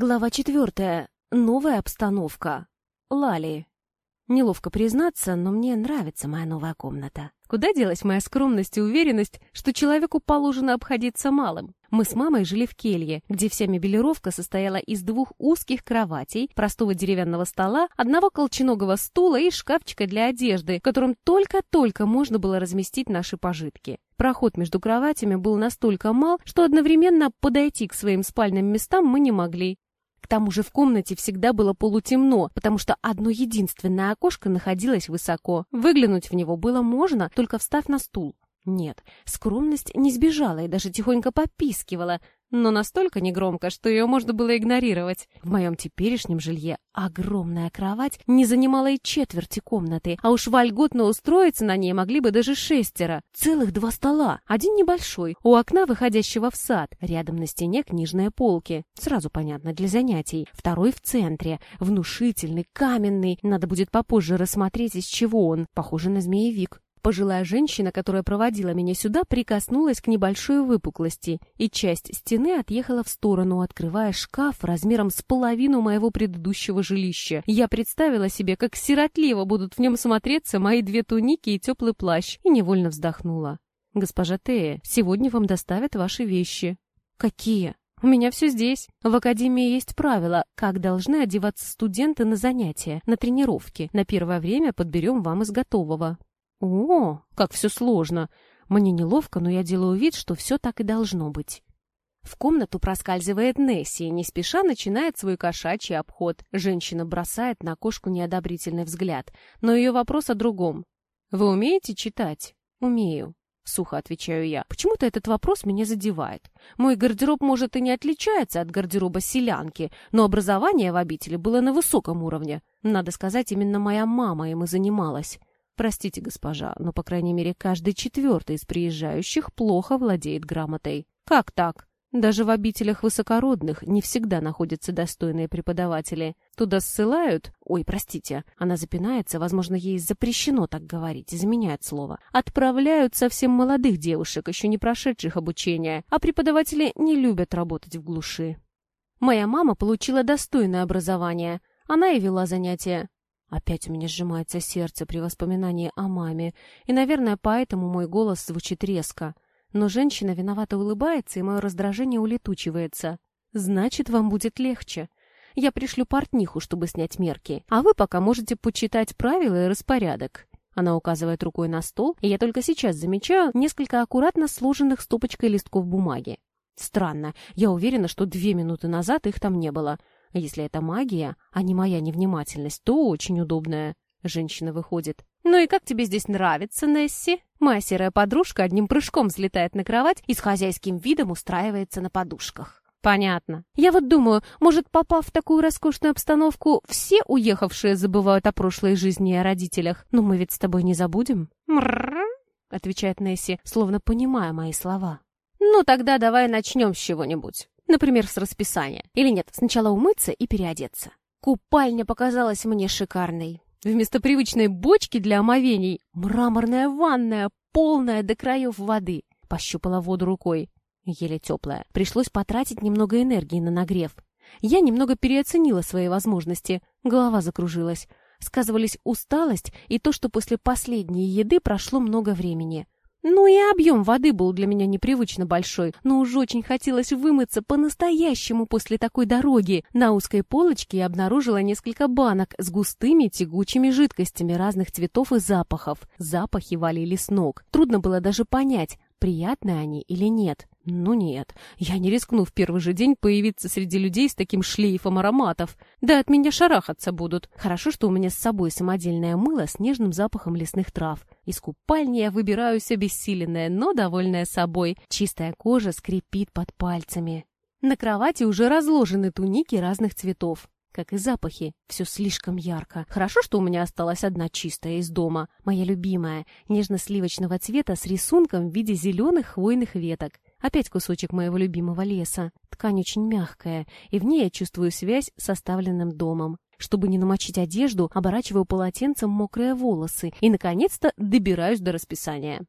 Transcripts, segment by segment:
Глава четвертая. Новая обстановка. Лали. Неловко признаться, но мне нравится моя новая комната. Куда делась моя скромность и уверенность, что человеку положено обходиться малым? Мы с мамой жили в келье, где вся мебелировка состояла из двух узких кроватей, простого деревянного стола, одного колченогого стула и шкафчика для одежды, в котором только-только можно было разместить наши пожитки. Проход между кроватями был настолько мал, что одновременно подойти к своим спальным местам мы не могли. К тому же в комнате всегда было полутемно, потому что одно единственное окошко находилось высоко. Выглянуть в него было можно, только встав на стул. Нет, скромность не сбежала и даже тихонько попискивала, но настолько негромко, что ее можно было игнорировать. В моем теперешнем жилье огромная кровать не занимала и четверти комнаты, а уж вольготно устроиться на ней могли бы даже шестеро. Целых два стола, один небольшой, у окна, выходящего в сад, рядом на стене книжные полки. Сразу понятно, для занятий. Второй в центре, внушительный, каменный, надо будет попозже рассмотреть, из чего он, похоже на змеевик. Пожилая женщина, которая проводила меня сюда, прикоснулась к небольшой выпуклости, и часть стены отъехала в сторону, открывая шкаф размером с половину моего предыдущего жилища. Я представила себе, как сиротливо будут в нем смотреться мои две туники и теплый плащ, и невольно вздохнула. «Госпожа Тея, сегодня вам доставят ваши вещи». «Какие?» «У меня все здесь. В академии есть правила, как должны одеваться студенты на занятия, на тренировки. На первое время подберем вам из готового». О, как все сложно. Мне неловко, но я делаю вид, что все так и должно быть. В комнату проскальзывает Несси и не спеша начинает свой кошачий обход. Женщина бросает на кошку неодобрительный взгляд, но ее вопрос о другом. «Вы умеете читать?» «Умею», — сухо отвечаю я. «Почему-то этот вопрос меня задевает. Мой гардероб, может, и не отличается от гардероба селянки, но образование в обители было на высоком уровне. Надо сказать, именно моя мама им и занималась. Простите, госпожа, но, по крайней мере, каждый четвертый из приезжающих плохо владеет грамотой. Как так? Даже в обителях высокородных не всегда находятся достойные преподаватели. Туда ссылают... Ой, простите, она запинается, возможно, ей запрещено так говорить, изменяет слово. Отправляют совсем молодых девушек, еще не прошедших обучение, а преподаватели не любят работать в глуши. Моя мама получила достойное образование. Она и вела занятия. Опять у меня сжимается сердце при воспоминании о маме, и, наверное, поэтому мой голос звучит резко. Но женщина виновато улыбается, и мое раздражение улетучивается. «Значит, вам будет легче. Я пришлю портниху, чтобы снять мерки, а вы пока можете почитать правила и распорядок». Она указывает рукой на стол, и я только сейчас замечаю несколько аккуратно сложенных стопочкой листков бумаги. Странно, я уверена, что две минуты назад их там не было. Если это магия, а не моя невнимательность, то очень удобная. Женщина выходит. «Ну и как тебе здесь нравится, Несси?» Моя серая подружка одним прыжком взлетает на кровать и с хозяйским видом устраивается на подушках. «Понятно. Я вот думаю, может, попав в такую роскошную обстановку, все уехавшие забывают о прошлой жизни и о родителях. Но мы ведь с тобой не забудем?» «Мрррр», — отвечает Несси, словно понимая мои слова. «Ну, тогда давай начнем с чего-нибудь. Например, с расписания. Или нет, сначала умыться и переодеться. Купальня показалась мне шикарной. Вместо привычной бочки для омовений мраморная ванная, полная до краев воды. Пощупала воду рукой. Еле теплая. Пришлось потратить немного энергии на нагрев. Я немного переоценила свои возможности. Голова закружилась. Сказывались усталость и то, что после последней еды прошло много времени. Ну и объем воды был для меня непривычно большой, но уж очень хотелось вымыться по-настоящему после такой дороги. На узкой полочке я обнаружила несколько банок с густыми тягучими жидкостями разных цветов и запахов. Запахи валили с ног. Трудно было даже понять, приятны они или нет. Ну нет, я не рискну в первый же день появиться среди людей с таким шлейфом ароматов. Да от меня шарахаться будут. Хорошо, что у меня с собой самодельное мыло с нежным запахом лесных трав. Из купальни я выбираюсь обессиленная, но довольная собой. Чистая кожа скрипит под пальцами. На кровати уже разложены туники разных цветов. Как и запахи, все слишком ярко. Хорошо, что у меня осталась одна чистая из дома, моя любимая, нежно-сливочного цвета с рисунком в виде зеленых хвойных веток. Опять кусочек моего любимого леса. Ткань очень мягкая, и в ней я чувствую связь с оставленным домом. Чтобы не намочить одежду, оборачиваю полотенцем мокрые волосы и, наконец-то, добираюсь до расписания.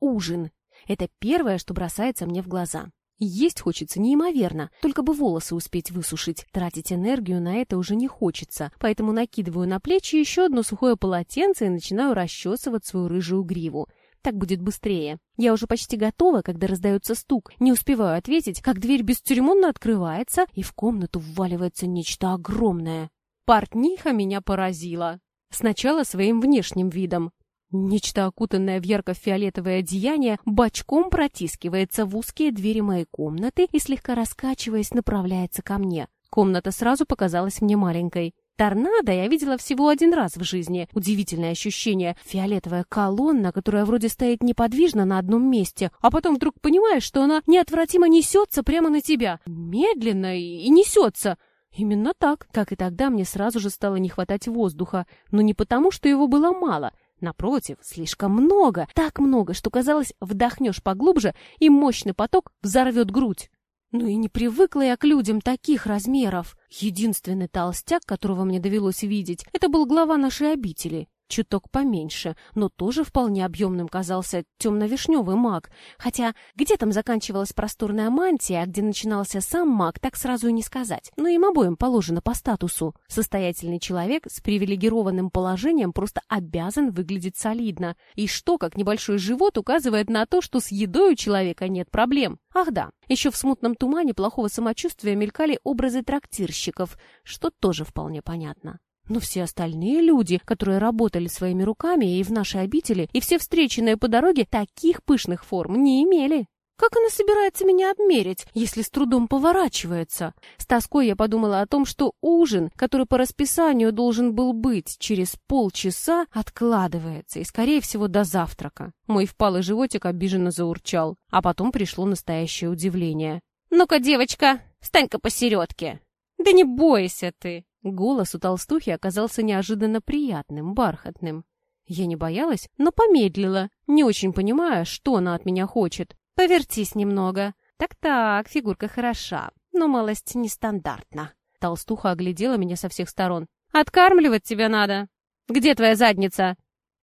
Ужин. Это первое, что бросается мне в глаза. Есть хочется неимоверно, только бы волосы успеть высушить. Тратить энергию на это уже не хочется, поэтому накидываю на плечи еще одно сухое полотенце и начинаю расчесывать свою рыжую гриву. Так будет быстрее. Я уже почти готова, когда раздается стук. Не успеваю ответить, как дверь бесцеремонно открывается, и в комнату вваливается нечто огромное. Портниха меня поразила. Сначала своим внешним видом. Нечто окутанное в ярко-фиолетовое одеяние бочком протискивается в узкие двери моей комнаты и, слегка раскачиваясь, направляется ко мне. Комната сразу показалась мне маленькой. Торнадо я видела всего один раз в жизни. Удивительное ощущение. Фиолетовая колонна, которая вроде стоит неподвижно на одном месте, а потом вдруг понимаешь, что она неотвратимо несется прямо на тебя. Медленно и несется. Именно так. Как и тогда, мне сразу же стало не хватать воздуха. Но не потому, что его было мало — Напротив, слишком много, так много, что, казалось, вдохнешь поглубже, и мощный поток взорвет грудь. Ну и не привыкла я к людям таких размеров. Единственный толстяк, которого мне довелось видеть, это был глава нашей обители чуток поменьше, но тоже вполне объемным казался темно-вишневый маг. Хотя где там заканчивалась просторная мантия, а где начинался сам маг, так сразу и не сказать. Но им обоим положено по статусу. Состоятельный человек с привилегированным положением просто обязан выглядеть солидно. И что, как небольшой живот, указывает на то, что с едой у человека нет проблем. Ах да, еще в смутном тумане плохого самочувствия мелькали образы трактирщиков, что тоже вполне понятно. Но все остальные люди, которые работали своими руками и в нашей обители, и все встреченные по дороге, таких пышных форм не имели. Как она собирается меня обмерить, если с трудом поворачивается? С тоской я подумала о том, что ужин, который по расписанию должен был быть через полчаса, откладывается, и, скорее всего, до завтрака. Мой впалый животик обиженно заурчал, а потом пришло настоящее удивление. «Ну-ка, девочка, стань-ка посередке!» «Да не бойся ты!» Голос у толстухи оказался неожиданно приятным, бархатным. Я не боялась, но помедлила, не очень понимая, что она от меня хочет. «Повертись немного». «Так-так, фигурка хороша, но малость нестандартна». Толстуха оглядела меня со всех сторон. «Откармливать тебя надо. Где твоя задница?»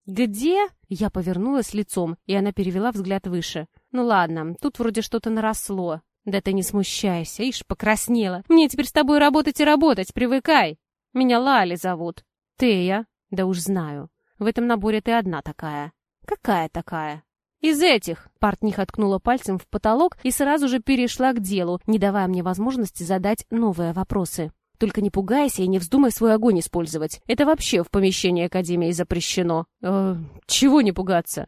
«Где?» Я повернулась лицом, и она перевела взгляд выше. «Ну ладно, тут вроде что-то наросло. «Да ты не смущайся, ишь, покраснела. Мне теперь с тобой работать и работать, привыкай. Меня Лали зовут. Ты я? Да уж знаю. В этом наборе ты одна такая. Какая такая?» «Из этих!» Портниха ткнула пальцем в потолок и сразу же перешла к делу, не давая мне возможности задать новые вопросы. «Только не пугайся и не вздумай свой огонь использовать. Это вообще в помещении Академии запрещено». «Э, чего не пугаться?»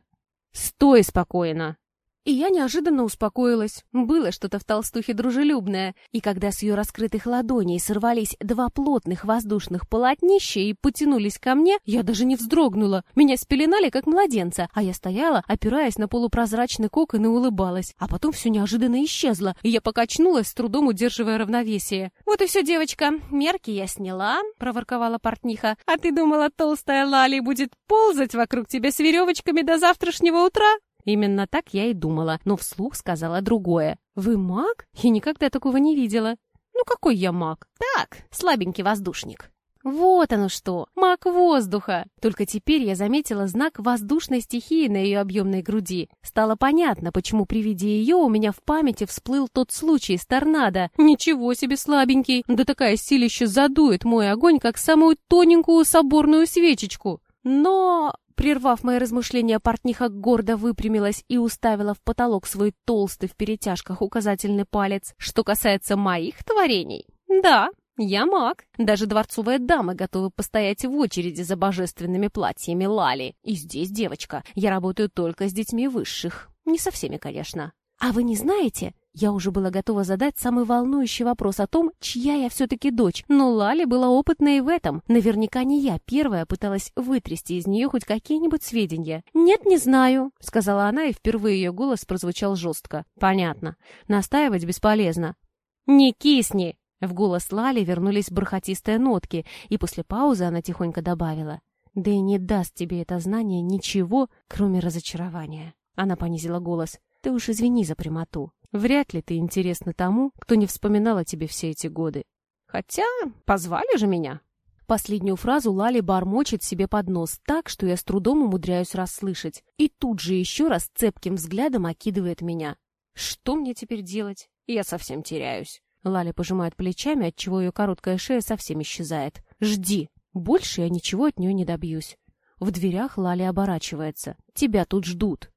«Стой спокойно!» И я неожиданно успокоилась. Было что-то в толстухе дружелюбное. И когда с ее раскрытых ладоней сорвались два плотных воздушных полотнища и потянулись ко мне, я даже не вздрогнула. Меня спеленали, как младенца, а я стояла, опираясь на полупрозрачный кокон и улыбалась. А потом все неожиданно исчезло, и я покачнулась, с трудом удерживая равновесие. «Вот и все, девочка, мерки я сняла», — проворковала портниха. «А ты думала, толстая Лали будет ползать вокруг тебя с веревочками до завтрашнего утра?» Именно так я и думала, но вслух сказала другое. «Вы маг? Я никогда такого не видела». «Ну какой я маг?» «Так, слабенький воздушник». Вот оно что, маг воздуха. Только теперь я заметила знак воздушной стихии на ее объемной груди. Стало понятно, почему при виде ее у меня в памяти всплыл тот случай с торнадо. Ничего себе слабенький, да такая силища задует мой огонь, как самую тоненькую соборную свечечку. Но Прервав мои размышления, портниха гордо выпрямилась и уставила в потолок свой толстый в перетяжках указательный палец. Что касается моих творений, да, я маг. Даже дворцовые дамы готовы постоять в очереди за божественными платьями Лали. И здесь, девочка, я работаю только с детьми высших. Не со всеми, конечно. А вы не знаете, я уже была готова задать самый волнующий вопрос о том, чья я все-таки дочь, но Лали была опытна в этом. Наверняка не я первая пыталась вытрясти из нее хоть какие-нибудь сведения. «Нет, не знаю», — сказала она, и впервые ее голос прозвучал жестко. «Понятно. Настаивать бесполезно». «Не кисни!» В голос Лали вернулись бархатистые нотки, и после паузы она тихонько добавила. «Да и не даст тебе это знание ничего, кроме разочарования». Она понизила голос. «Ты уж извини за прямоту. Вряд ли ты интересна тому, кто не вспоминал о тебе все эти годы. Хотя позвали же меня. Последнюю фразу Лали бормочет себе под нос так, что я с трудом умудряюсь расслышать. И тут же еще раз цепким взглядом окидывает меня. Что мне теперь делать? Я совсем теряюсь. Лаля пожимает плечами, отчего ее короткая шея совсем исчезает. «Жди! Больше я ничего от нее не добьюсь». В дверях Лаля оборачивается. «Тебя тут ждут».